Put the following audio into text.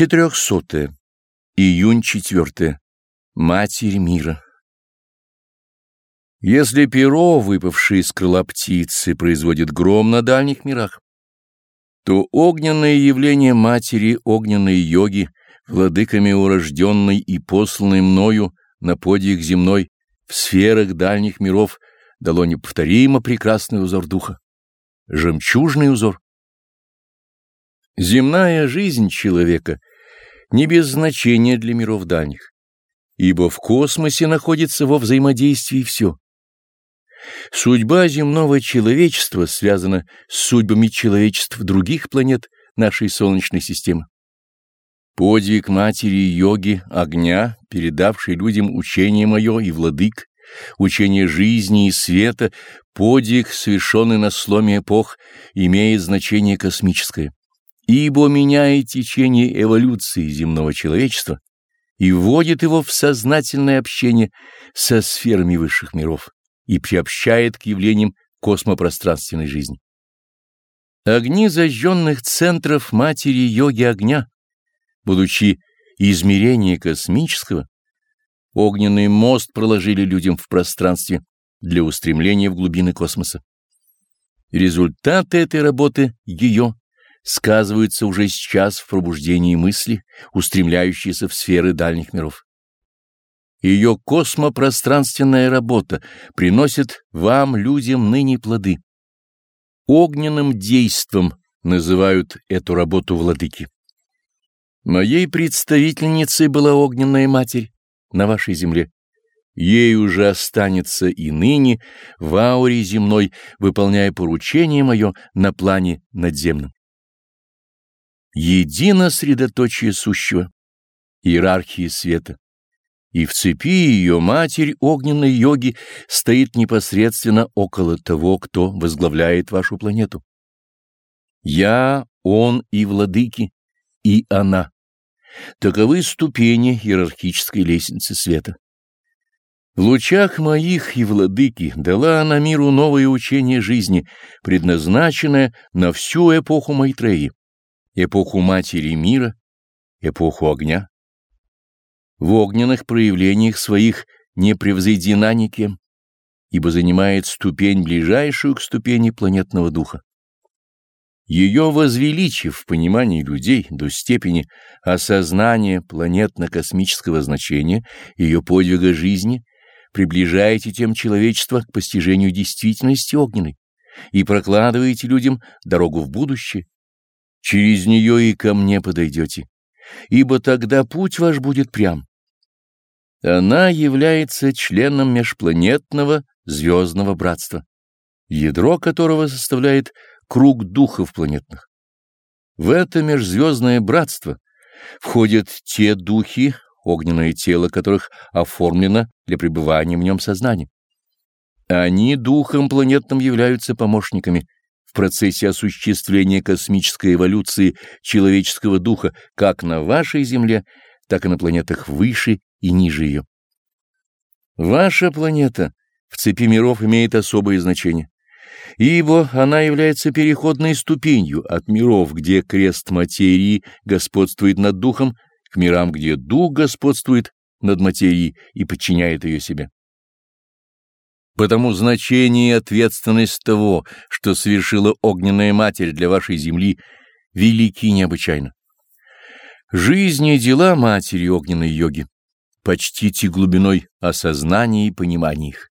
Четырехсотое. Июнь четвертое. Матерь мира. Если перо, выпавшее из крыла птицы, производит гром на дальних мирах, то огненное явление матери огненной йоги, владыками урожденной и посланной мною на подвиг земной в сферах дальних миров, дало неповторимо прекрасный узор духа, жемчужный узор. Земная жизнь человека не без значения для миров дальних, ибо в космосе находится во взаимодействии все. Судьба земного человечества связана с судьбами человечеств других планет нашей Солнечной системы. Подвиг матери йоги, огня, передавший людям учение мое и владык, учение жизни и света, подвиг, совершенный на сломе эпох, имеет значение космическое ибо меняет течение эволюции земного человечества и вводит его в сознательное общение со сферами высших миров и приобщает к явлениям космопространственной жизни. Огни зажженных центров матери йоги огня, будучи измерение космического, огненный мост проложили людям в пространстве для устремления в глубины космоса. Результаты этой работы ее сказываются уже сейчас в пробуждении мысли, устремляющейся в сферы дальних миров. Ее космопространственная работа приносит вам, людям, ныне плоды. Огненным действом называют эту работу владыки. Моей представительницей была огненная матерь на вашей земле. Ей уже останется и ныне в ауре земной, выполняя поручение мое на плане надземном едино средоточие сущего, иерархии света, и в цепи ее матерь огненной йоги стоит непосредственно около того, кто возглавляет вашу планету. Я, он и владыки, и она. Таковы ступени иерархической лестницы света. В лучах моих и владыки дала она миру новое учение жизни, предназначенное на всю эпоху Майтреи эпоху Матери Мира, эпоху огня. В огненных проявлениях своих не превзойдена никем, ибо занимает ступень, ближайшую к ступени планетного духа. Ее возвеличив в понимании людей до степени осознания планетно-космического значения ее подвига жизни, приближаете тем человечество к постижению действительности огненной и прокладываете людям дорогу в будущее, Через нее и ко мне подойдете, ибо тогда путь ваш будет прям. Она является членом межпланетного звездного братства, ядро которого составляет круг духов планетных. В это межзвездное братство входят те духи, огненное тело которых оформлено для пребывания в нем сознания. Они духом планетным являются помощниками в процессе осуществления космической эволюции человеческого духа как на вашей Земле, так и на планетах выше и ниже ее. Ваша планета в цепи миров имеет особое значение, ибо она является переходной ступенью от миров, где крест материи господствует над духом, к мирам, где дух господствует над материей и подчиняет ее себе. Потому значение и ответственность того, что совершила огненная матерь для вашей земли, велики необычайно. Жизнь и дела матери огненной йоги почтите глубиной осознания и понимания их.